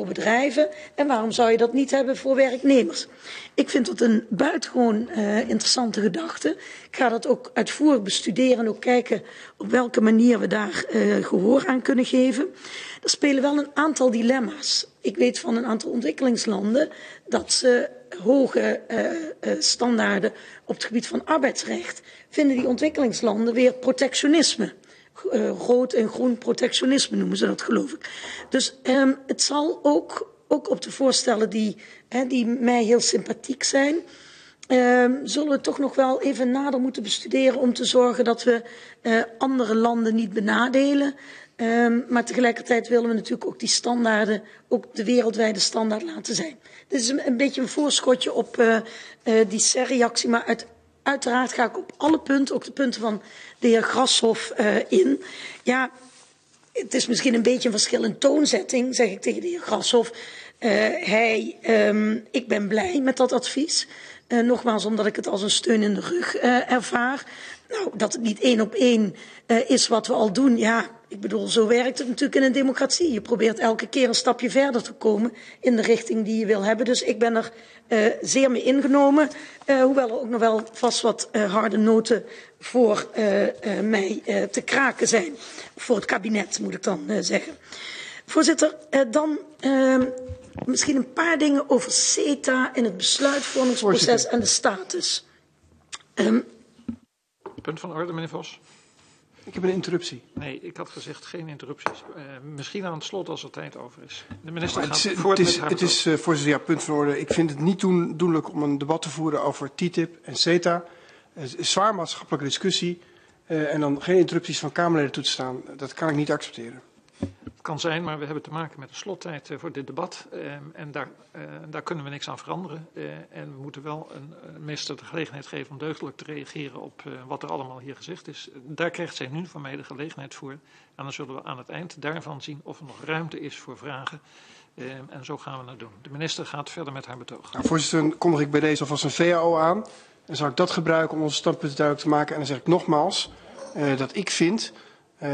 voor bedrijven en waarom zou je dat niet hebben voor werknemers? Ik vind dat een buitengewoon uh, interessante gedachte. Ik ga dat ook uitvoerig bestuderen en ook kijken op welke manier we daar uh, gehoor aan kunnen geven. Er spelen wel een aantal dilemma's. Ik weet van een aantal ontwikkelingslanden dat ze hoge uh, standaarden op het gebied van arbeidsrecht vinden die ontwikkelingslanden weer protectionisme rood en groen protectionisme noemen ze dat, geloof ik. Dus um, het zal ook, ook op de voorstellen die, hè, die mij heel sympathiek zijn, um, zullen we toch nog wel even nader moeten bestuderen om te zorgen dat we uh, andere landen niet benadelen. Um, maar tegelijkertijd willen we natuurlijk ook die standaarden, ook de wereldwijde standaard laten zijn. Dit is een, beetje een voorschotje op uh, die C-reactie, maar uit, uiteraard ga ik op alle punten, ook de punten van de heer Grashoff uh, in. Ja, het is misschien een beetje een verschil in toonzetting, zeg ik tegen de heer Grashoff. Uh, hij, um, ik ben blij met dat advies. Uh, nogmaals, omdat ik het als een steun in de rug ervaar. Nou, dat het niet één op één is wat we al doen, ja, ik bedoel, zo werkt het natuurlijk in een democratie. Je probeert elke keer een stapje verder te komen in de richting die je wil hebben. Dus ik ben er uh, zeer mee ingenomen, uh, hoewel er ook nog wel vast wat uh, harde noten voor mij te kraken zijn. Voor het kabinet, moet ik dan zeggen. Voorzitter, dan ehm, misschien een paar dingen over CETA en het besluitvormingsproces Voorzitter. en de status. Um, Punt van orde, meneer Vos. Ik heb een interruptie. Nee, ik had gezegd geen interrupties. Uh, misschien aan het slot als er tijd over is. De minister maar gaat het is, voort het is, met het is uh, voorzitter, ja, punt van orde. Ik vind het niet doen, doenlijk om een debat te voeren over TTIP en CETA. Een zwaar maatschappelijke discussie. Uh, en dan geen interrupties van Kamerleden toe te staan. Dat kan ik niet accepteren. Het kan zijn, maar we hebben te maken met een slottijd uh, voor dit debat. Uh, en daar, uh, daar kunnen we niks aan veranderen. en we moeten wel een, minister de gelegenheid geven om deugdelijk te reageren op wat er allemaal hier gezegd is. Daar krijgt zij nu van mij de gelegenheid voor. En dan zullen we aan het eind daarvan zien of er nog ruimte is voor vragen. en zo gaan we het doen. De minister gaat verder met haar betoog. Nou, voorzitter, kondig ik bij deze alvast een VAO aan. En zal ik dat gebruiken om onze standpunten duidelijk te maken. En dan zeg ik nogmaals dat ik vind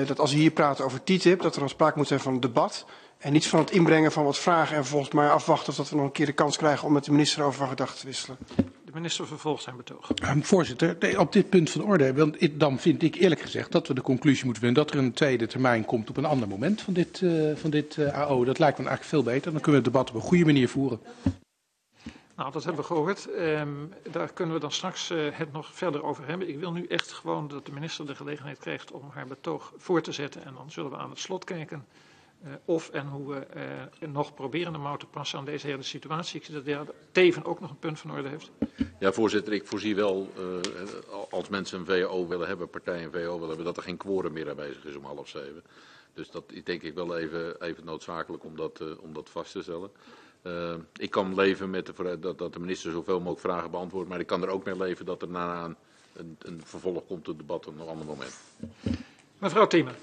dat als we hier praten over TTIP, dat er dan sprake moet zijn van een debat. En niet van het inbrengen van wat vragen en volgens mij afwachten of dat we nog een keer de kans krijgen om met de minister over van gedachten te wisselen. De minister vervolgt zijn betoog. Um, voorzitter, op dit punt van orde, want dan vind ik eerlijk gezegd dat we de conclusie moeten vinden dat er een tweede termijn komt op een ander moment van dit, uh, van dit uh, AO. Dat lijkt me eigenlijk veel beter. Dan kunnen we het debat op een goede manier voeren. Nou, dat hebben we gehoord. Um, daar kunnen we dan straks uh, het nog verder over hebben. Ik wil nu echt gewoon dat de minister de gelegenheid krijgt om haar betoog voor te zetten. En dan zullen we aan het slot kijken uh, of en hoe we uh, nog proberen de mouw te passen aan deze hele situatie. Ik zie dat de heer Teven ook nog een punt van orde heeft. Ja, voorzitter, ik voorzie wel, als mensen een VO willen hebben, partijen een VO willen hebben, dat er geen quorum meer aanwezig is om half zeven. Dus dat is denk ik wel even, even noodzakelijk om dat, om dat vast te stellen. Uh, ik kan leven met de, dat, dat de minister zoveel mogelijk vragen beantwoordt, maar ik kan er ook mee leven dat er na een, een, een vervolg komt het debat op een ander moment. Mevrouw Thiemen.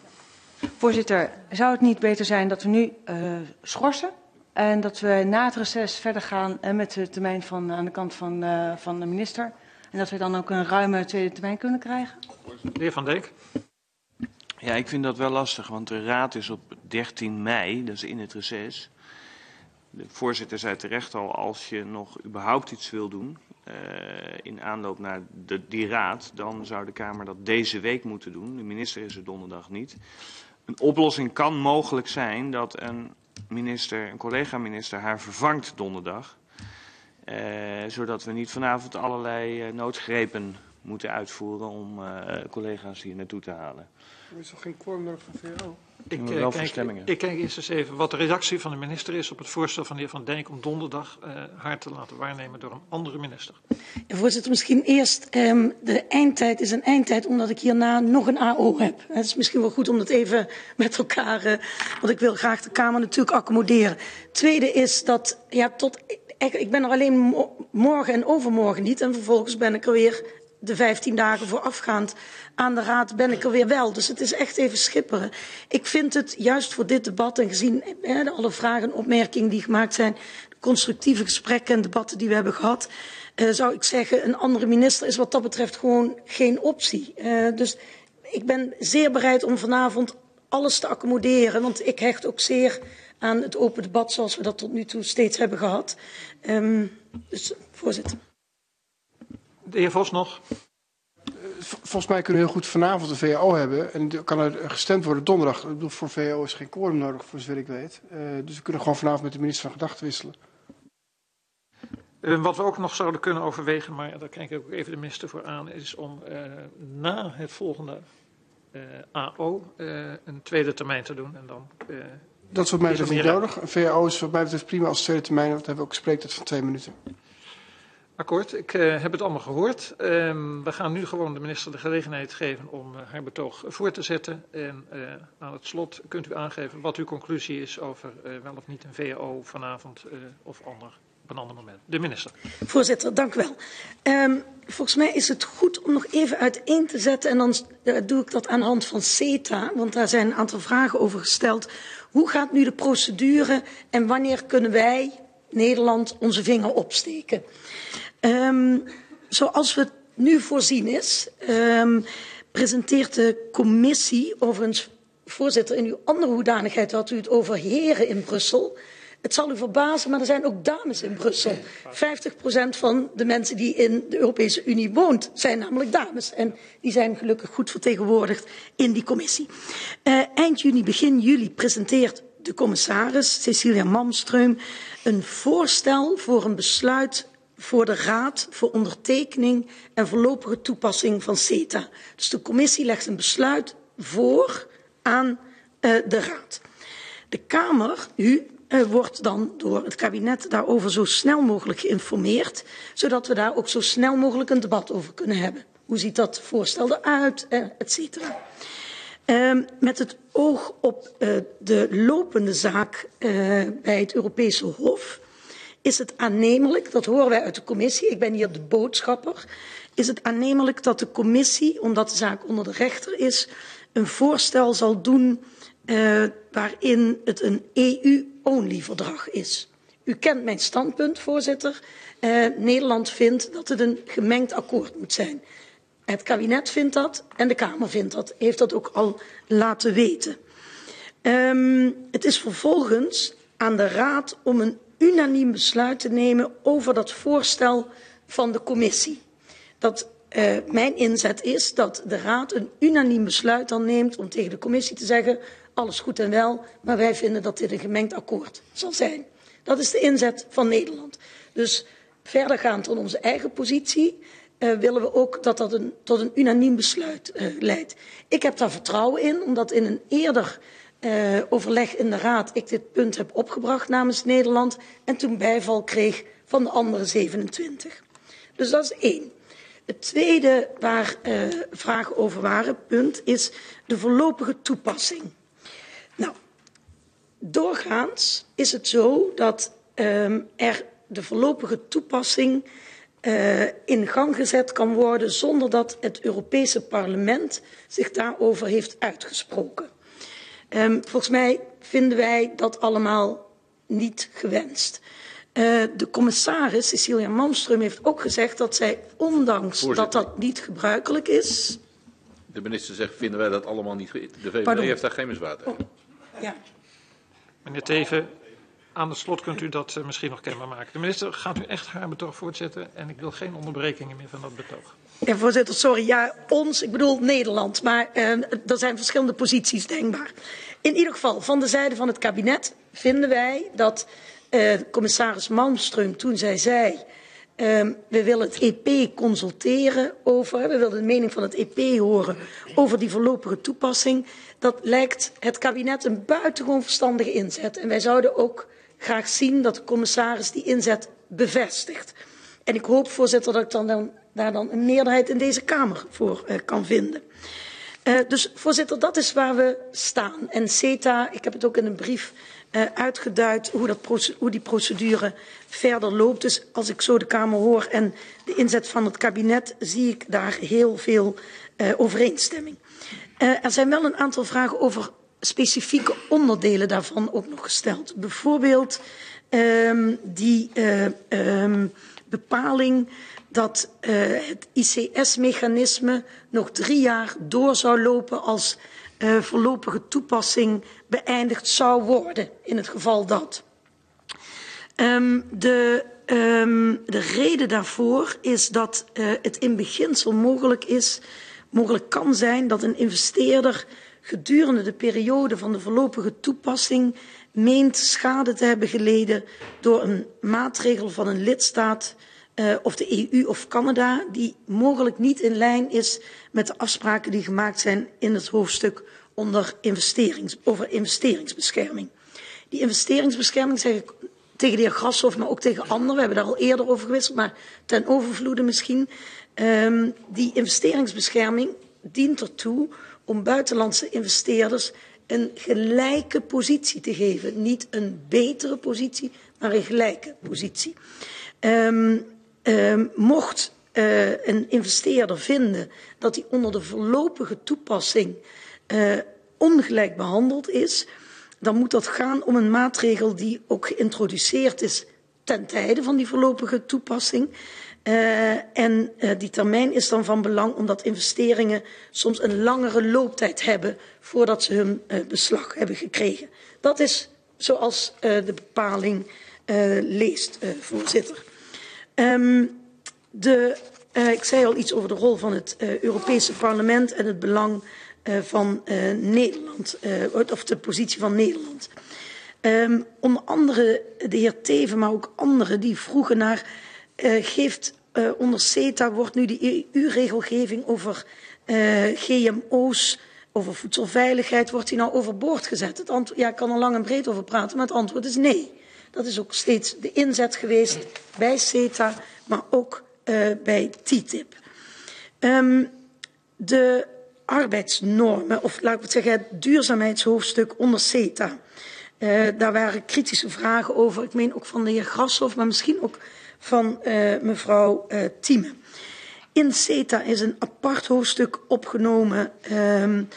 Voorzitter, zou het niet beter zijn dat we nu uh, schorsen en dat we na het reces verder gaan uh, met de termijn van, aan de kant van, uh, van de minister en dat we dan ook een ruime tweede termijn kunnen krijgen? De heer Van Dijk. Ja, ik vind dat wel lastig, want de raad is op 13 mei, dat is in het reces. De voorzitter zei terecht al, als je nog überhaupt iets wil doen uh, in aanloop naar de, die raad, dan zou de Kamer dat deze week moeten doen. De minister is er donderdag niet. Een oplossing kan mogelijk zijn dat een minister, een collega-minister, haar vervangt donderdag. Uh, zodat we niet vanavond allerlei uh, noodgrepen moeten uitvoeren om collega's hier naartoe te halen. Er is toch geen quorum nodig van VO? Ik, uh, kijk, ik kijk eerst eens even wat de reactie van de minister is op het voorstel van de heer Van Dijk om donderdag uh, haar te laten waarnemen door een andere minister. Ja, voorzitter, misschien eerst um, de eindtijd is een eindtijd omdat ik hierna nog een AO heb. Het is misschien wel goed om dat even met elkaar, uh, want ik wil graag de Kamer natuurlijk accommoderen. Tweede is dat, ja, tot, ik, ik ben er alleen mo morgen en overmorgen niet en vervolgens ben ik er weer de 15 dagen voorafgaand aan de raad ben ik er weer wel. Dus het is echt even schipperen. Ik vind het juist voor dit debat en gezien hè, alle vragen en opmerkingen die gemaakt zijn, constructieve gesprekken en debatten die we hebben gehad, uh, zou ik zeggen, een andere minister is wat dat betreft gewoon geen optie. Uh, dus ik ben zeer bereid om vanavond alles te accommoderen, want ik hecht ook zeer aan het open debat zoals we dat tot nu toe steeds hebben gehad. Um, dus, voorzitter. De heer Vos nog. Volgens mij kunnen we heel goed vanavond een VAO hebben. En kan er gestemd worden donderdag. Ik bedoel, voor VAO is geen quorum nodig, voor zover ik weet. Uh, dus we kunnen gewoon vanavond met de minister van Gedachten wisselen. Uh, wat we ook nog zouden kunnen overwegen, maar daar kijk ik ook even de minister voor aan, is om uh, na het volgende AO een tweede termijn te doen. En dan, dat is wat mij betreft niet nodig. Een VAO is wat mij betreft prima als tweede termijn, want we hebben ook een spreektijd van twee minuten. Akkoord, ik uh, heb het allemaal gehoord. Um, we gaan nu gewoon de minister de gelegenheid geven om uh, haar betoog voor te zetten. En uh, aan het slot kunt u aangeven wat uw conclusie is over wel of niet een VAO vanavond of ander, op een ander moment. De minister. Voorzitter, dank u wel. Um, volgens mij is het goed om nog even uiteen te zetten. En dan doe ik dat aan de hand van CETA, want daar zijn een aantal vragen over gesteld. Hoe gaat nu de procedure en wanneer kunnen wij, Nederland, onze vinger opsteken? Um, zoals het nu voorzien is, um, presenteert de commissie, overigens voorzitter in uw andere hoedanigheid had u het over heren in Brussel. Het zal u verbazen, maar er zijn ook dames in Brussel. 50% van de mensen die in de Europese Unie woont, zijn namelijk dames. En die zijn gelukkig goed vertegenwoordigd in die commissie. Uh, eind juni, begin juli presenteert de commissaris Cecilia Malmström een voorstel voor een besluit voor de Raad voor ondertekening en voorlopige toepassing van CETA. Dus de commissie legt een besluit voor aan uh, de Raad. De Kamer, u, uh, wordt dan door het kabinet daarover zo snel mogelijk geïnformeerd, zodat we daar ook zo snel mogelijk een debat over kunnen hebben. Hoe ziet dat voorstel eruit, uh, et cetera. Uh, met het oog op de lopende zaak bij het Europese Hof is het aannemelijk, dat horen wij uit de commissie, ik ben hier de boodschapper, is het aannemelijk dat de commissie, omdat de zaak onder de rechter is, een voorstel zal doen uh, waarin het een EU-only verdrag is. U kent mijn standpunt, voorzitter. Uh, Nederland vindt dat het een gemengd akkoord moet zijn. Het kabinet vindt dat en de Kamer vindt dat, heeft dat ook al laten weten. Um, het is vervolgens aan de Raad om een unaniem besluit te nemen over dat voorstel van de commissie. Dat uh, mijn inzet is dat de Raad een unaniem besluit dan neemt om tegen de commissie te zeggen alles goed en wel, maar wij vinden dat dit een gemengd akkoord zal zijn. Dat is de inzet van Nederland. Dus verdergaand dan onze eigen positie uh, willen we ook dat dat een, tot een unaniem besluit uh, leidt. Ik heb daar vertrouwen in, omdat in een eerder uh, overleg in de Raad ik dit punt heb opgebracht namens Nederland en toen bijval kreeg van de andere 27. Dus dat is één. Het tweede waar uh, vragen over waren, punt, is de voorlopige toepassing. Nou, doorgaans is het zo dat um, er de voorlopige toepassing uh, in gang gezet kan worden zonder dat het Europese parlement zich daarover heeft uitgesproken. Um, volgens mij vinden wij dat allemaal niet gewenst. Uh, de commissaris, Cecilia Malmström, heeft ook gezegd dat zij, ondanks Voorzitter. dat dat niet gebruikelijk is... De minister zegt, vinden wij dat allemaal niet... De VVD Pardon. heeft daar geen bezwaar tegen. Oh. Ja. Meneer Teven, aan het slot kunt u dat uh, misschien nog kenbaar maken. De minister gaat u echt haar betoog voortzetten en ik wil geen onderbrekingen meer van dat betoog. Ja, voorzitter, sorry. Ja, ons, ik bedoel Nederland. Maar uh, er zijn verschillende posities denkbaar. In ieder geval, van de zijde van het kabinet vinden wij dat uh, commissaris Malmström toen zij zei... Uh, we willen het EP consulteren over, we willen de mening van het EP horen over die voorlopige toepassing. Dat lijkt het kabinet een buitengewoon verstandige inzet. En wij zouden ook graag zien dat de commissaris die inzet bevestigt. En ik hoop, voorzitter, dat ik dan, dan, daar dan een meerderheid in deze Kamer voor uh, kan vinden. Uh, dus voorzitter, dat is waar we staan. En CETA, ik heb het ook in een brief uh, uitgeduid hoe, dat hoe die procedure verder loopt. Dus als ik zo de Kamer hoor en de inzet van het kabinet, zie ik daar heel veel overeenstemming. Er zijn wel een aantal vragen over specifieke onderdelen daarvan ook nog gesteld. Bijvoorbeeld um, die um, bepaling dat uh, het ICS-mechanisme nog drie jaar door zou lopen als uh, voorlopige toepassing beëindigd zou worden, in het geval dat. Um, de, um, de reden daarvoor is dat uh, het in beginsel mogelijk is, mogelijk kan zijn dat een investeerder gedurende de periode van de voorlopige toepassing meent schade te hebben geleden door een maatregel van een lidstaat uh, of de EU of Canada die mogelijk niet in lijn is met de afspraken die gemaakt zijn in het hoofdstuk onder investerings, over investeringsbescherming. Die investeringsbescherming zeg ik tegen de heer Grashoff, maar ook tegen anderen. We hebben daar al eerder over gewisseld, maar ten overvloede misschien. Um, die investeringsbescherming dient ertoe om buitenlandse investeerders een gelijke positie te geven. Niet een betere positie, maar een gelijke positie. Um, um, mocht uh, een investeerder vinden dat hij onder de voorlopige toepassing uh, ongelijk behandeld is, dan moet dat gaan om een maatregel die ook geïntroduceerd is ten tijde van die voorlopige toepassing. Uh, en uh, die termijn is dan van belang omdat investeringen soms een langere looptijd hebben voordat ze hun uh, beslag hebben gekregen. Dat is zoals de bepaling leest, voorzitter. Um, de, ik zei al iets over de rol van het Europese parlement en het belang van Nederland, of de positie van Nederland. Um, onder andere de heer Teven, maar ook anderen die vroegen naar uh, geeft uh, onder CETA wordt nu de EU-regelgeving over uh, GMO's, over voedselveiligheid, wordt die nou overboord gezet? Het antwoord, ja, ik kan er lang en breed over praten, maar het antwoord is nee. Dat is ook steeds de inzet geweest bij CETA, maar ook uh, bij TTIP. Um, de arbeidsnormen, of laat ik het zeggen, het duurzaamheidshoofdstuk onder CETA. Uh, daar waren kritische vragen over, ik meen ook van de heer Grashoff, maar misschien ook van uh, mevrouw uh, Thieme. In CETA is een apart hoofdstuk opgenomen um,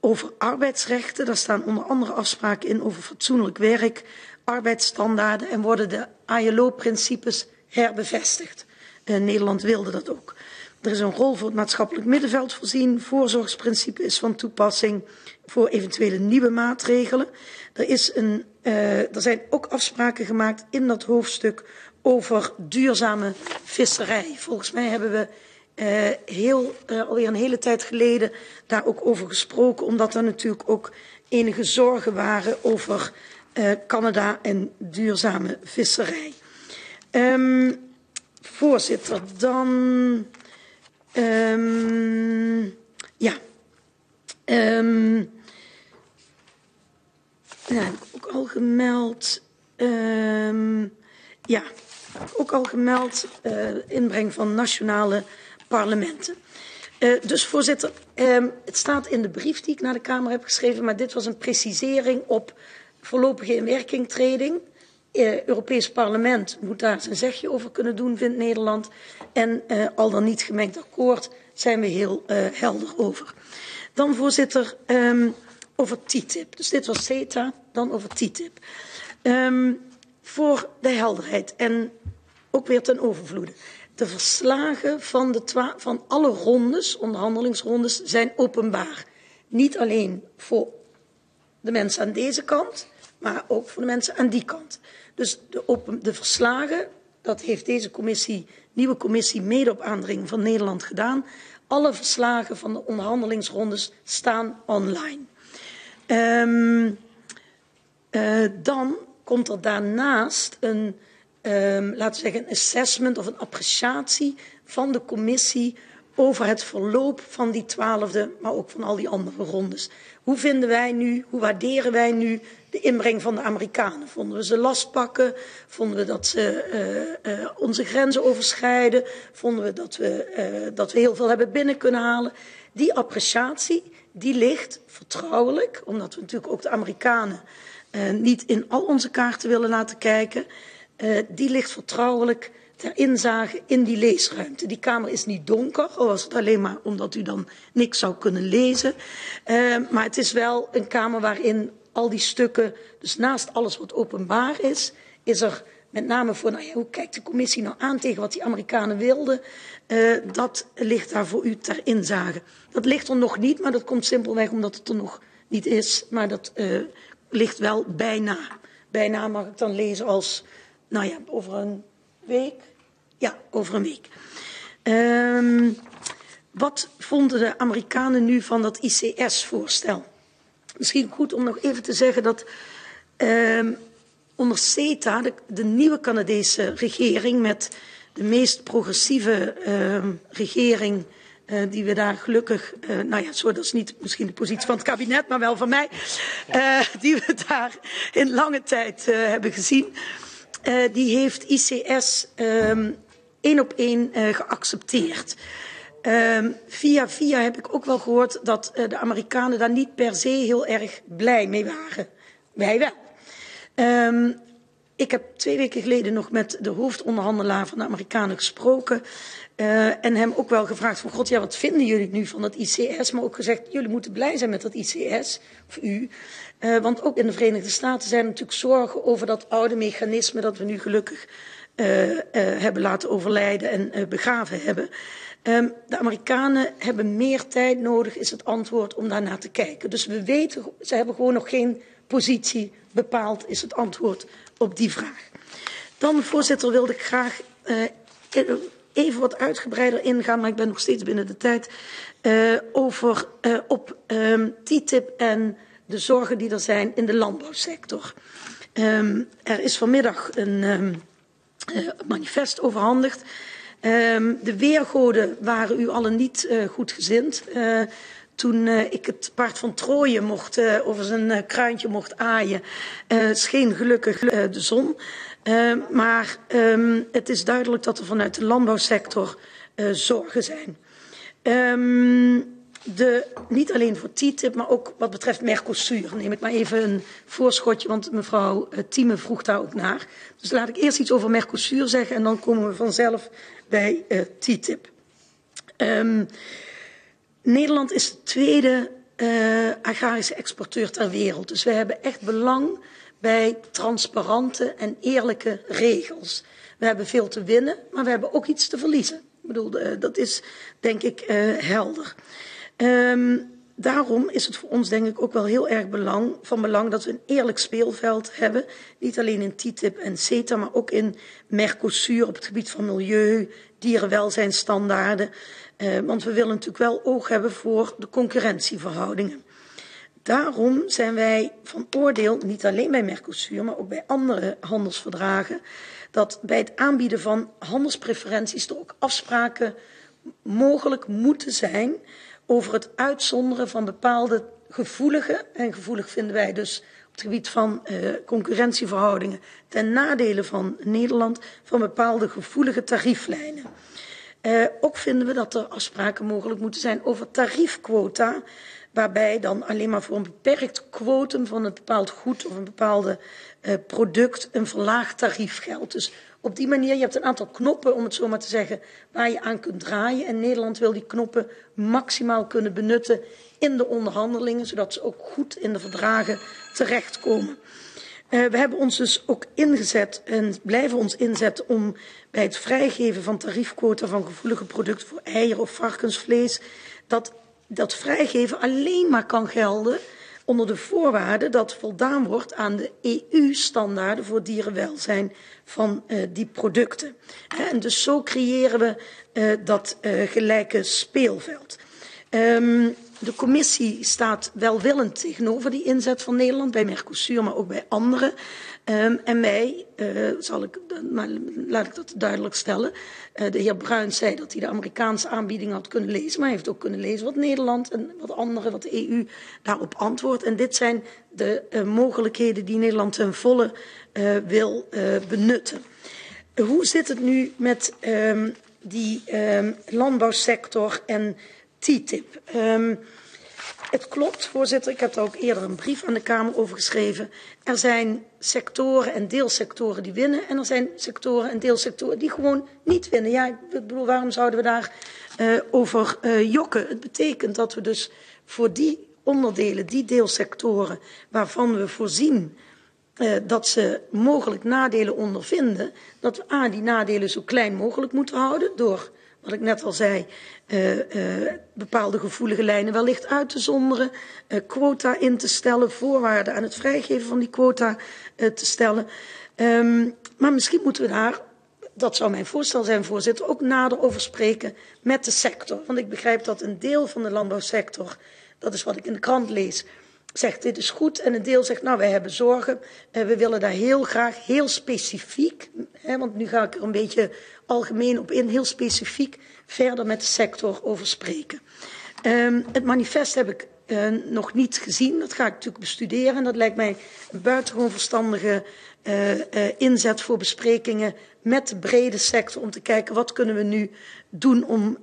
over arbeidsrechten. Daar staan onder andere afspraken in over fatsoenlijk werk, arbeidsstandaarden en worden de ILO-principes herbevestigd. Uh, Nederland wilde dat ook. Er is een rol voor het maatschappelijk middenveld voorzien. Voorzorgsprincipe is van toepassing voor eventuele nieuwe maatregelen. Er, is een, uh, er zijn ook afspraken gemaakt in dat hoofdstuk over duurzame visserij. Volgens mij hebben we uh, heel, alweer een hele tijd geleden daar ook over gesproken, omdat er natuurlijk ook enige zorgen waren over uh, Canada en duurzame visserij. Um, voorzitter, dan. Um, ja. Um, ja, ook al gemeld. Ja, ook al gemeld, uh, inbreng van nationale parlementen. Uh, dus voorzitter, het staat in de brief die ik naar de Kamer heb geschreven, maar dit was een precisering op voorlopige inwerkingtreding. Uh, Europees parlement moet daar zijn zegje over kunnen doen, vindt Nederland. En uh, al dan niet gemengd akkoord zijn we heel uh, helder over. Dan voorzitter, um, over TTIP. Dus dit was CETA, dan over TTIP. Um, voor de helderheid en ook weer ten overvloede. De verslagen van, de van alle rondes, onderhandelingsrondes, zijn openbaar. Niet alleen voor de mensen aan deze kant, maar ook voor de mensen aan die kant. Dus de, de verslagen, dat heeft deze commissie, nieuwe commissie mede op aandring van Nederland gedaan. Alle verslagen van de onderhandelingsrondes staan online. Um, uh, dan komt er daarnaast een, um, laten we zeggen, een assessment of een appreciatie van de commissie over het verloop van die twaalfde, maar ook van al die andere rondes. Hoe vinden wij nu, hoe waarderen wij nu de inbreng van de Amerikanen? Vonden we ze last pakken? Vonden we dat ze uh, uh, onze grenzen overschrijden? Vonden we dat we, uh, dat we heel veel hebben binnen kunnen halen? Die appreciatie, die ligt vertrouwelijk, omdat we natuurlijk ook de Amerikanen niet in al onze kaarten willen laten kijken. Die ligt vertrouwelijk ter inzage in die leesruimte. Die kamer is niet donker, al was het alleen maar omdat u dan niks zou kunnen lezen. Uh, maar het is wel een kamer waarin al die stukken, dus naast alles wat openbaar is, is er met name voor nou ja, hoe kijkt de commissie nou aan tegen wat die Amerikanen wilden, uh, dat ligt daar voor u ter inzage. Dat ligt er nog niet, maar dat komt simpelweg omdat het er nog niet is. Maar dat uh, ligt wel bijna. Bijna mag ik dan lezen als, nou ja, over een week. Ja, over een week. Um, wat vonden de Amerikanen nu van dat ICS-voorstel? Misschien goed om nog even te zeggen dat um, onder CETA, de, de, nieuwe Canadese regering met de meest progressieve uh, regering uh, die we daar gelukkig, uh, nou ja, zo, dat is niet misschien de positie van het kabinet, maar wel van mij, uh, die we daar in lange tijd hebben gezien. Die heeft ICS um, één op één geaccepteerd. Um, via via heb ik ook wel gehoord dat uh, de Amerikanen daar niet per se heel erg blij mee waren. Wij wel. Um, ik heb twee weken geleden nog met de hoofdonderhandelaar van de Amerikanen gesproken. Uh, en hem ook wel gevraagd van, god ja, wat vinden jullie nu van dat ICS? Maar ook gezegd, jullie moeten blij zijn met dat ICS, of u. Uh, want ook in de Verenigde Staten zijn natuurlijk zorgen over dat oude mechanisme dat we nu gelukkig uh, hebben laten overlijden en begraven hebben. Um, de Amerikanen hebben meer tijd nodig, is het antwoord, om daarnaar te kijken. Dus we weten, ze hebben gewoon nog geen positie bepaald, is het antwoord op die vraag. Dan, voorzitter, wilde ik graag uh, even wat uitgebreider ingaan, maar ik ben nog steeds binnen de tijd, uh, over uh, op um, TTIP en de zorgen die er zijn in de landbouwsector. Um, er is vanmiddag een um, manifest overhandigd. De weergoden waren u allen niet uh, goed gezind. Uh, toen uh, ik het paard van Troje mocht, over zijn kruintje mocht aaien, scheen gelukkig de zon. maar um, het is duidelijk dat er vanuit de landbouwsector zorgen zijn. Um, de, niet alleen voor TTIP, maar ook wat betreft Mercosur. Neem ik maar even een voorschotje, want mevrouw Thieme vroeg daar ook naar. Dus laat ik eerst iets over Mercosur zeggen en dan komen we vanzelf bij uh, TTIP. Um, Nederland is de tweede uh, agrarische exporteur ter wereld. Dus we hebben echt belang bij transparante en eerlijke regels. We hebben veel te winnen, maar we hebben ook iets te verliezen. Ik bedoel, uh, dat is denk ik uh, helder. Um, daarom is het voor ons denk ik ook wel heel erg belang, van belang dat we een eerlijk speelveld hebben. Niet alleen in TTIP en CETA, maar ook in Mercosur op het gebied van milieu, dierenwelzijnstandaarden. Uh, want we willen natuurlijk wel oog hebben voor de concurrentieverhoudingen. Daarom zijn wij van oordeel, niet alleen bij Mercosur, maar ook bij andere handelsverdragen, dat bij het aanbieden van handelspreferenties er ook afspraken mogelijk moeten zijn over het uitzonderen van bepaalde gevoelige, en gevoelig vinden wij dus op het gebied van uh, concurrentieverhoudingen ten nadele van Nederland, van bepaalde gevoelige tarieflijnen. Uh, ook vinden we dat er afspraken mogelijk moeten zijn over tariefquota, waarbij dan alleen maar voor een beperkt quotum van een bepaald goed of een bepaalde uh, product een verlaagd tarief geldt. Dus op die manier, je hebt een aantal knoppen, om het zo maar te zeggen, waar je aan kunt draaien. En Nederland wil die knoppen maximaal kunnen benutten in de onderhandelingen, zodat ze ook goed in de verdragen terechtkomen. Uh, we hebben ons dus ook ingezet en blijven ons inzetten om bij het vrijgeven van tariefquota van gevoelige producten voor eieren of varkensvlees, dat dat vrijgeven alleen maar kan gelden onder de voorwaarde dat voldaan wordt aan de EU-standaarden voor dierenwelzijn van uh, die producten. En dus zo creëren we uh, dat gelijke speelveld. Um, de commissie staat welwillend tegenover die inzet van Nederland bij Mercosur, maar ook bij anderen. Um, en mij, uh, zal ik, maar laat ik dat duidelijk stellen. Uh, de heer Bruins zei dat hij de Amerikaanse aanbieding had kunnen lezen, maar hij heeft ook kunnen lezen wat Nederland en wat anderen, wat de EU daarop antwoordt. En dit zijn de uh, mogelijkheden die Nederland ten volle wil benutten. hoe zit het nu met um, die um, landbouwsector en TTIP. Um, het klopt, voorzitter, ik heb daar ook eerder een brief aan de Kamer over geschreven. Er zijn sectoren en deelsectoren die winnen en er zijn sectoren en deelsectoren die gewoon niet winnen. Ja, ik bedoel, waarom zouden we daar uh, over uh, jokken? Het betekent dat we dus voor die onderdelen, die deelsectoren waarvan we voorzien uh, dat ze mogelijk nadelen ondervinden, dat we A, die nadelen zo klein mogelijk moeten houden door, wat ik net al zei, uh, uh, bepaalde gevoelige lijnen wellicht uit te zonderen, quota in te stellen, voorwaarden aan het vrijgeven van die quota te stellen. Um, maar misschien moeten we daar dat zou mijn voorstel zijn, voorzitter, ook nader over spreken met de sector. Want ik begrijp dat een deel van de landbouwsector, dat is wat ik in de krant lees, zegt dit is goed. En een deel zegt, nou wij hebben zorgen, uh, we willen daar heel graag, heel specifiek, hè, want nu ga ik er een beetje algemeen op in, heel specifiek verder met de sector over spreken. Um, het manifest heb ik uh, nog niet gezien. Dat ga ik natuurlijk bestuderen. En dat lijkt mij een buitengewoon verstandige uh, inzet voor besprekingen met de brede sector om te kijken wat kunnen we nu doen om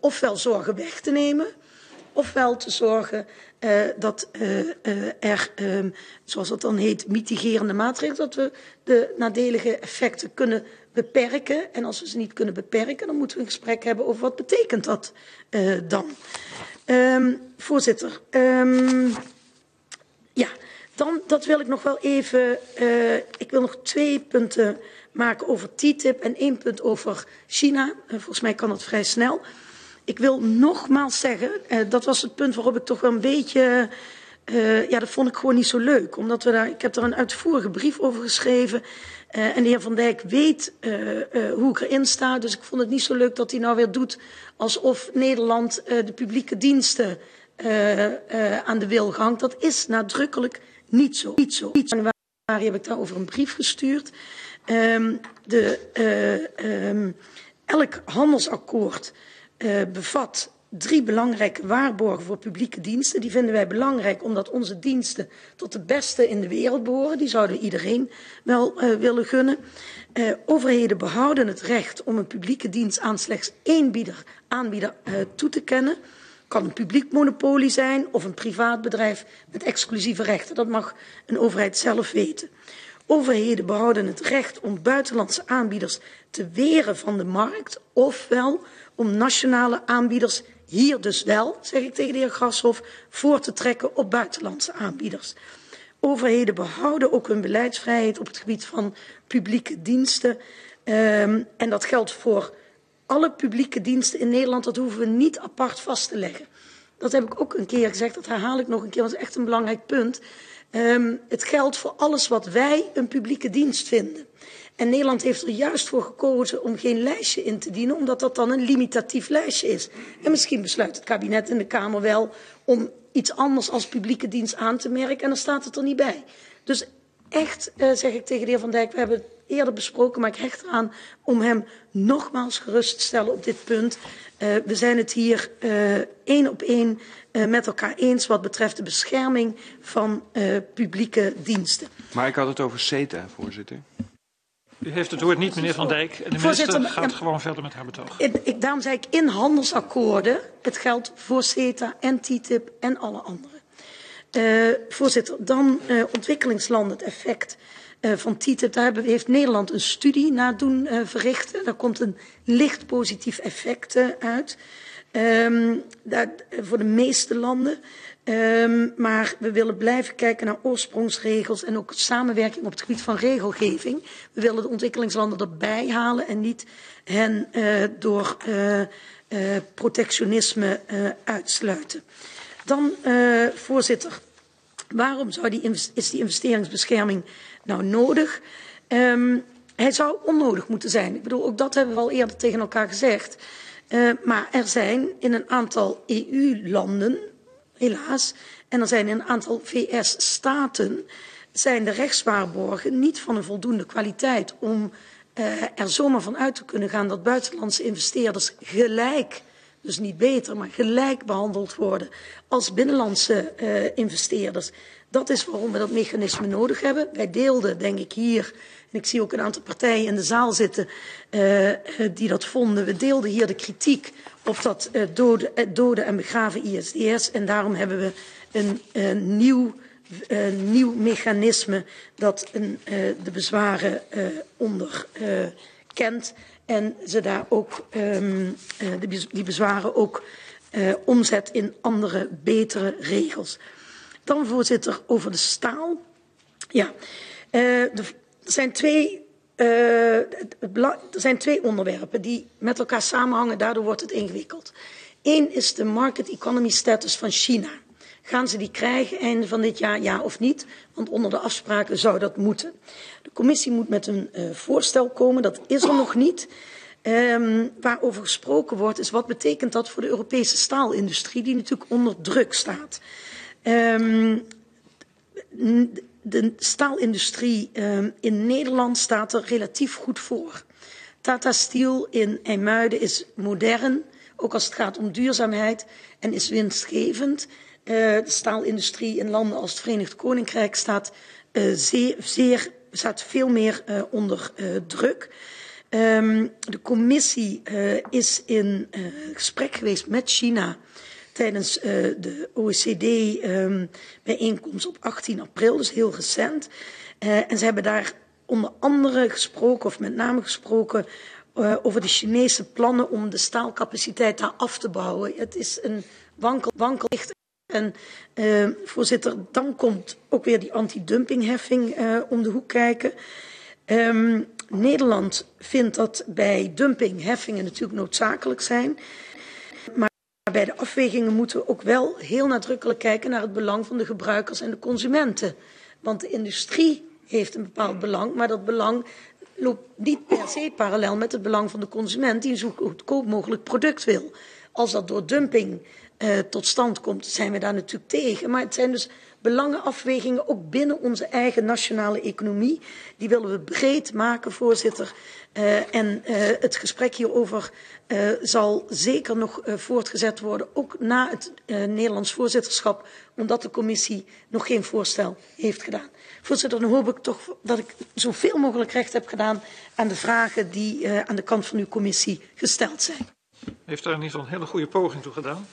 ofwel zorgen weg te nemen, ofwel te zorgen uh, dat uh, uh, er, um, zoals dat dan heet, mitigerende maatregelen, dat we de nadelige effecten kunnen beperken. En als we ze niet kunnen beperken, dan moeten we een gesprek hebben over wat betekent dat dan. Um, voorzitter, um, ja, dan dat wil ik nog wel even, ik wil nog twee punten maken over TTIP en één punt over China. Volgens mij kan dat vrij snel. Ik wil nogmaals zeggen, uh, dat was het punt waarop ik toch wel een beetje, uh, ja, dat vond ik gewoon niet zo leuk. Omdat we daar, ik heb daar een uitvoerige brief over geschreven. Uh, en de heer Van Dijk weet hoe ik erin sta. Dus ik vond het niet zo leuk dat hij nou weer doet alsof Nederland de publieke diensten aan de wil hangt. Dat is nadrukkelijk niet zo. Niet zo. In januari heb ik daarover een brief gestuurd. Um, de, um, elk handelsakkoord uh, bevat drie belangrijke waarborgen voor publieke diensten. Die vinden wij belangrijk omdat onze diensten tot de beste in de wereld behoren. Die zouden iedereen wel uh, willen gunnen. Uh, overheden behouden het recht om een publieke dienst aan slechts één bieder, aanbieder toe te kennen. Kan een publiek monopolie zijn of een privaat bedrijf met exclusieve rechten. Dat mag een overheid zelf weten. Overheden behouden het recht om buitenlandse aanbieders te weren van de markt, ofwel om nationale aanbieders hier dus wel, zeg ik tegen de heer Grashoff, voor te trekken op buitenlandse aanbieders. Overheden behouden ook hun beleidsvrijheid op het gebied van publieke diensten. Um, en dat geldt voor alle publieke diensten in Nederland. Dat hoeven we niet apart vast te leggen. Dat heb ik ook een keer gezegd, dat herhaal ik nog een keer, want dat is echt een belangrijk punt. Um, het geldt voor alles wat wij een publieke dienst vinden. En Nederland heeft er juist voor gekozen om geen lijstje in te dienen, omdat dat dan een limitatief lijstje is. En misschien besluit het kabinet en de Kamer wel om iets anders als publieke dienst aan te merken en dan staat het er niet bij. Dus echt, uh, zeg ik tegen de heer Van Dijk, we hebben het eerder besproken, maar ik hecht eraan om hem nogmaals gerust te stellen op dit punt. Uh, we zijn het hier uh, één op één uh, met elkaar eens wat betreft de bescherming van uh, publieke diensten. Maar ik had het over CETA, voorzitter. U heeft het woord niet, meneer Van Dijk. En de minister gaat ja, gewoon verder met haar betoog. Ik, ik, daarom zei ik in handelsakkoorden. Het geldt voor CETA en TTIP en alle andere. Uh, voorzitter, dan uh, ontwikkelingslanden, het effect uh, van TTIP. Daar heeft Nederland een studie naar doen verrichten. Daar komt een licht positief effect uit. Um, dat, voor de meeste landen. Um, maar we willen blijven kijken naar oorsprongsregels en ook samenwerking op het gebied van regelgeving. We willen de ontwikkelingslanden erbij halen en niet hen door protectionisme uitsluiten. Dan, voorzitter, waarom zou die, is die investeringsbescherming nou nodig? Um, hij zou onnodig moeten zijn. Ik bedoel, ook dat hebben we al eerder tegen elkaar gezegd. Uh, maar er zijn in een aantal EU-landen, helaas, en er zijn in een aantal VS-staten, zijn de rechtswaarborgen niet van een voldoende kwaliteit om uh, er zomaar van uit te kunnen gaan dat buitenlandse investeerders gelijk, dus niet beter, maar gelijk behandeld worden als binnenlandse uh, investeerders. Dat is waarom we dat mechanisme nodig hebben. Wij deelden, denk ik, hier En ik zie ook een aantal partijen in de zaal zitten uh, die dat vonden. We deelden hier de kritiek op dat uh, dode, en begraven ISDS. En daarom hebben we een nieuw, nieuw mechanisme dat een, de bezwaren onderkent. En ze daar ook, uh, die bezwaren ook omzet in andere, betere regels. Dan voorzitter over de staal. Ja, Uh, er, zijn twee, uh, er zijn twee onderwerpen die met elkaar samenhangen, daardoor wordt het ingewikkeld. Eén is de market economy status van China. Gaan ze die krijgen einde van dit jaar, ja of niet? Want onder de afspraken zou dat moeten. De commissie moet met een uh, voorstel komen, dat is er nog niet. Um, waarover gesproken wordt, is wat betekent dat voor de Europese staalindustrie, die natuurlijk onder druk staat. Um, de staalindustrie um, in Nederland staat er relatief goed voor. Tata Steel in IJmuiden is modern, ook als het gaat om duurzaamheid, en is winstgevend. Uh, de staalindustrie in landen als het Verenigd Koninkrijk staat, uh, zeer, zeer, staat veel meer uh, onder druk. Um, de commissie is in gesprek geweest met China tijdens uh, de OECD-bijeenkomst um, op 18 april, dus heel recent. Uh, en ze hebben daar onder andere gesproken, of met name gesproken, uh, over de Chinese plannen om de staalcapaciteit daar af te bouwen. Het is een wankel, wankellicht. En uh, voorzitter, dan komt ook weer die antidumpingheffing uh, om de hoek kijken. Um, Nederland vindt dat bij dumpingheffingen natuurlijk noodzakelijk zijn. Bij de afwegingen moeten we ook wel heel nadrukkelijk kijken naar het belang van de gebruikers en de consumenten. Want de industrie heeft een bepaald belang, maar dat belang loopt niet per se parallel met het belang van de consument die een zo goedkoop mogelijk product wil. Als dat door dumping uh, tot stand komt, zijn we daar natuurlijk tegen. Maar het zijn dus belangenafwegingen ook binnen onze eigen nationale economie. Die willen we breed maken, voorzitter. Uh, en uh, het gesprek hierover uh, zal zeker nog voortgezet worden, ook na het Nederlands voorzitterschap, omdat de commissie nog geen voorstel heeft gedaan. Voorzitter, dan hoop ik toch dat ik zoveel mogelijk recht heb gedaan aan de vragen die aan de kant van uw commissie gesteld zijn. Heeft daar in ieder geval een hele goede poging toe gedaan.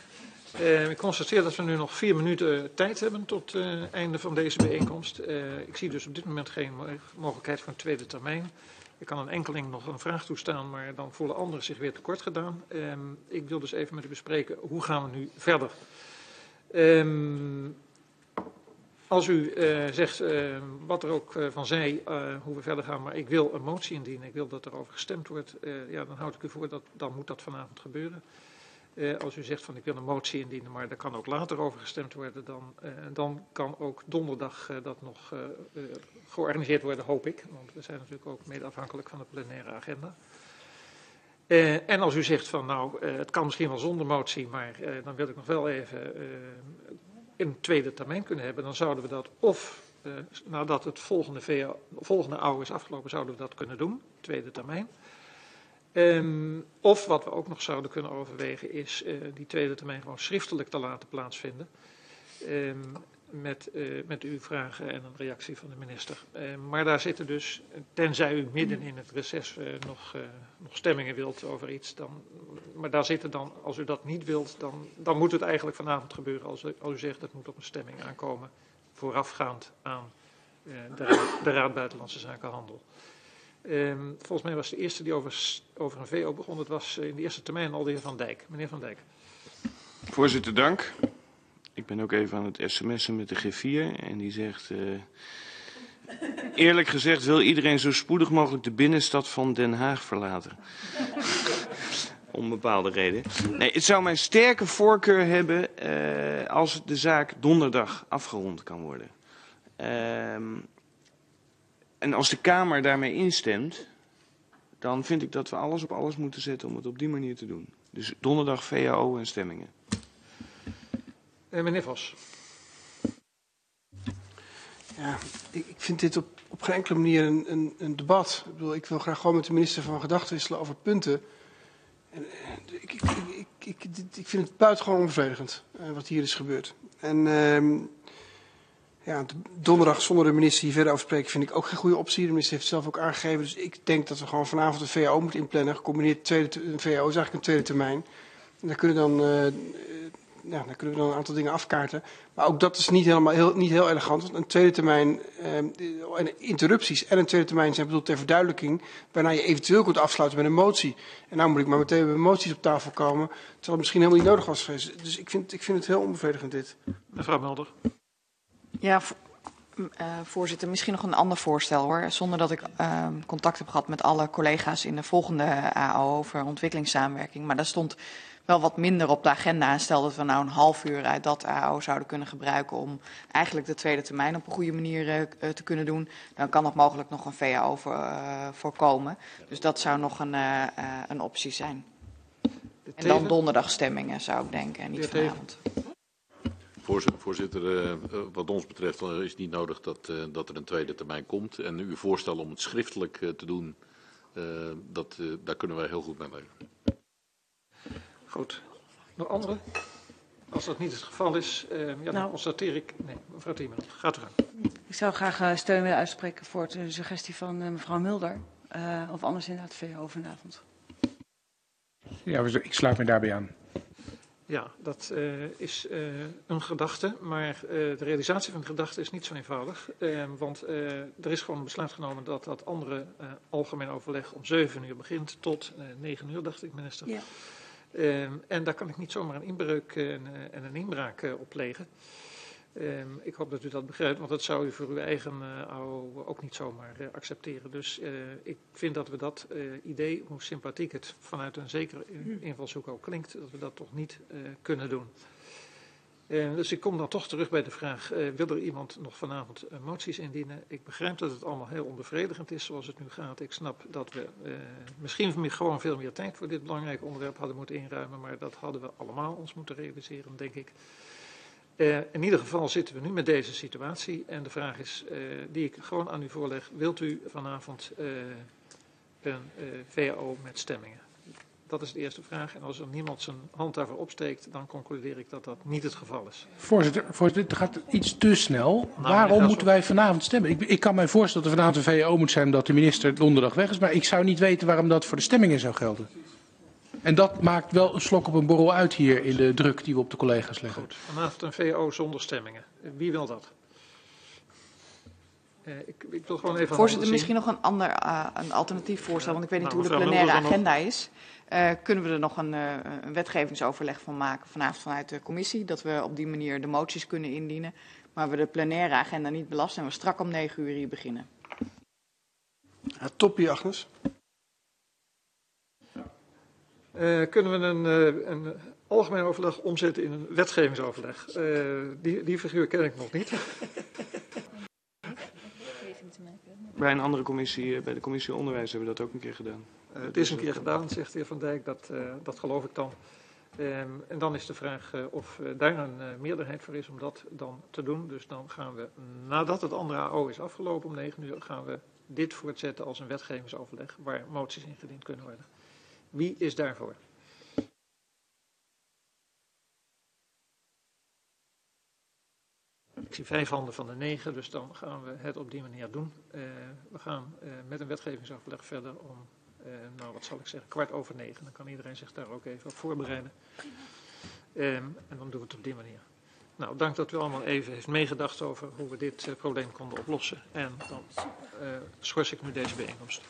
Uh, ik constateer dat we nu nog vier minuten tijd hebben tot het uh, einde van deze bijeenkomst. Uh, ik zie dus op dit moment geen mogelijkheid voor een tweede termijn. Ik kan een enkeling nog een vraag toestaan, maar dan voelen anderen zich weer tekort gedaan. Um, ik wil dus even met u bespreken, hoe gaan we nu verder? Um, als u zegt, uh, wat er ook van zei, hoe we verder gaan, maar ik wil een motie indienen, ik wil dat er over gestemd wordt, ja, dan houd ik u voor dat dan moet dat vanavond gebeuren. Uh, als u zegt van ik wil een motie indienen, maar daar kan ook later over gestemd worden, dan, uh, dan kan ook donderdag uh, dat nog georganiseerd worden, hoop ik. Want we zijn natuurlijk ook mede afhankelijk van de plenaire agenda. en als u zegt van nou, het kan misschien wel zonder motie, maar dan wil ik nog wel even een tweede termijn kunnen hebben, dan zouden we dat of nadat het volgende, volgende oude is afgelopen, zouden we dat kunnen doen, tweede termijn. Um, of wat we ook nog zouden kunnen overwegen is uh, die tweede termijn gewoon schriftelijk te laten plaatsvinden. Um, met, uh, met uw vragen en een reactie van de minister. Uh, maar daar zitten dus, tenzij u midden in het reces uh, nog, nog stemmingen wilt over iets, dan, maar daar zitten dan, als u dat niet wilt, dan, dan moet het eigenlijk vanavond gebeuren. Als u, als u zegt dat moet op een stemming aankomen, voorafgaand aan de de Raad Buitenlandse Zaken Handel. Um, volgens mij was de eerste die over, over een VO begon. Dat was in de eerste termijn al de heer Van Dijk. Meneer Van Dijk. Voorzitter, dank. Ik ben ook even aan het sms'en met de G4 en die zegt... Uh, eerlijk gezegd wil iedereen zo spoedig mogelijk de binnenstad van Den Haag verlaten. Om bepaalde reden. Nee, het zou mijn sterke voorkeur hebben uh, als de zaak donderdag afgerond kan worden. Uh, en als de Kamer daarmee instemt, dan vind ik dat we alles op alles moeten zetten om het op die manier te doen. Dus donderdag VAO en stemmingen. Uh, meneer Vos. Ja, ik, ik vind dit op, op geen enkele manier een, een, een debat. Ik, bedoel, ik wil graag gewoon met de minister van gedachten wisselen over punten. En, ik, ik, ik, ik, ik vind het buitengewoon onbevredigend uh, wat hier is gebeurd. En uh, ja, donderdag zonder de minister hier verder over spreken vind ik ook geen goede optie. De minister heeft zelf ook aangegeven. Dus ik denk dat we gewoon vanavond een VAO moeten inplannen. Gecombineerd tweede, een VAO is eigenlijk een tweede termijn. En daar kunnen, dan, uh, ja, kunnen we dan een aantal dingen afkaarten. Maar ook dat is niet, helemaal, heel, niet heel elegant. Want een tweede termijn, uh, en interrupties en een tweede termijn zijn bedoeld ter verduidelijking. Waarna je eventueel kunt afsluiten met een motie. En nou moet ik maar meteen met moties op tafel komen. Terwijl het misschien helemaal niet nodig was geweest. Dus ik vind, ik vind het heel onbevredigend dit. Mevrouw Mulder. Ja, Uh, voorzitter, misschien nog een ander voorstel hoor. Zonder dat ik uh, contact heb gehad met alle collega's in de volgende AO over ontwikkelingssamenwerking. Maar daar stond wel wat minder op de agenda. En stel dat we nou een half uur uit dat AO zouden kunnen gebruiken om eigenlijk de tweede termijn op een goede manier uh, te kunnen doen. Dan kan er mogelijk nog een VAO voor, voorkomen. Dus dat zou nog een, een optie zijn. En dan donderdagstemmingen zou ik denken en niet vanavond. Voorzitter, uh, wat ons betreft uh, is het niet nodig dat, dat er een tweede termijn komt. En uw voorstel om het schriftelijk te doen, dat, daar kunnen wij heel goed mee leven. Goed. Nog andere? Als dat niet het geval is, ja, dan nou, constateer ik... Nee, mevrouw Thiemen, gaat u gaan. Ik zou graag steun willen uitspreken voor de suggestie van mevrouw Mulder. of anders inderdaad VO vanavond. Ja, ik sluit me daarbij aan. Ja, dat uh, is uh, een gedachte, maar uh, de realisatie van de gedachte is niet zo eenvoudig. want er is gewoon een besluit genomen dat dat andere algemeen overleg om 7 uur begint tot 9 uur, dacht ik, minister. Ja. en daar kan ik niet zomaar een inbreuk en, en een inbraak op plegen. Um, ik hoop dat u dat begrijpt, want dat zou u voor uw eigen uh, ook niet zomaar uh, accepteren. Dus uh, ik vind dat we dat idee, hoe sympathiek het vanuit een zekere invalshoek ook klinkt, dat we dat toch niet kunnen doen. dus ik kom dan toch terug bij de vraag, wil er iemand nog vanavond moties indienen? Ik begrijp dat het allemaal heel onbevredigend is zoals het nu gaat. Ik snap dat we misschien gewoon veel meer tijd voor dit belangrijke onderwerp hadden moeten inruimen, maar dat hadden we allemaal ons moeten realiseren, denk ik. Uh, in ieder geval zitten we nu met deze situatie en de vraag is, uh, die ik gewoon aan u voorleg, wilt u vanavond uh, een VAO met stemmingen? Dat is de eerste vraag. En als er niemand zijn hand daarvoor opsteekt, dan concludeer ik dat dat niet het geval is. Voorzitter, voorzitter het gaat iets te snel. Nou, Waarom moeten wij vanavond stemmen? Ik, ik kan mij voorstellen dat er vanavond een VAO moet zijn omdat de minister donderdag weg is. Maar ik zou niet weten waarom dat voor de stemmingen zou gelden. En dat maakt wel een slok op een borrel uit hier in de druk die we op de collega's leggen. Goed, vanavond een VO zonder stemmingen. Wie wil dat? Uh, ik, ik, wil gewoon even Voorzitter, misschien nog een ander uh, een alternatief voorstel, want ik weet niet nou, hoe de plenaire agenda nog... is. Uh, kunnen we er nog een, een wetgevingsoverleg van maken vanavond vanuit de commissie, dat we op die manier de moties kunnen indienen, maar we de plenaire agenda niet belasten en we strak om negen uur hier beginnen. Ja, toppie, Agnes. Uh, kunnen we een, uh, een, algemeen overleg omzetten in een wetgevingsoverleg? Uh, die, die figuur ken ik nog niet. Bij een andere commissie, bij de commissie Onderwijs, hebben we dat ook een keer gedaan. het is een keer gedaan, zegt de heer Van Dijk, dat, dat geloof ik dan. Um, en dan is de vraag of daar een meerderheid voor is om dat dan te doen. Dus dan gaan we, nadat het andere AO is afgelopen om 9 uur, gaan we dit voortzetten als een wetgevingsoverleg waar moties ingediend kunnen worden. Wie is daarvoor? Ik zie vijf handen van de negen, dus dan gaan we het op die manier doen. Uh, we gaan uh, met een wetgevingsoverleg verder om, uh, nou wat zal ik zeggen, kwart over negen. Dan kan iedereen zich daar ook even op voorbereiden. Um, en dan doen we het op die manier. Nou, dank dat u allemaal even heeft meegedacht over hoe we dit probleem konden oplossen. En dan schors ik nu deze bijeenkomst.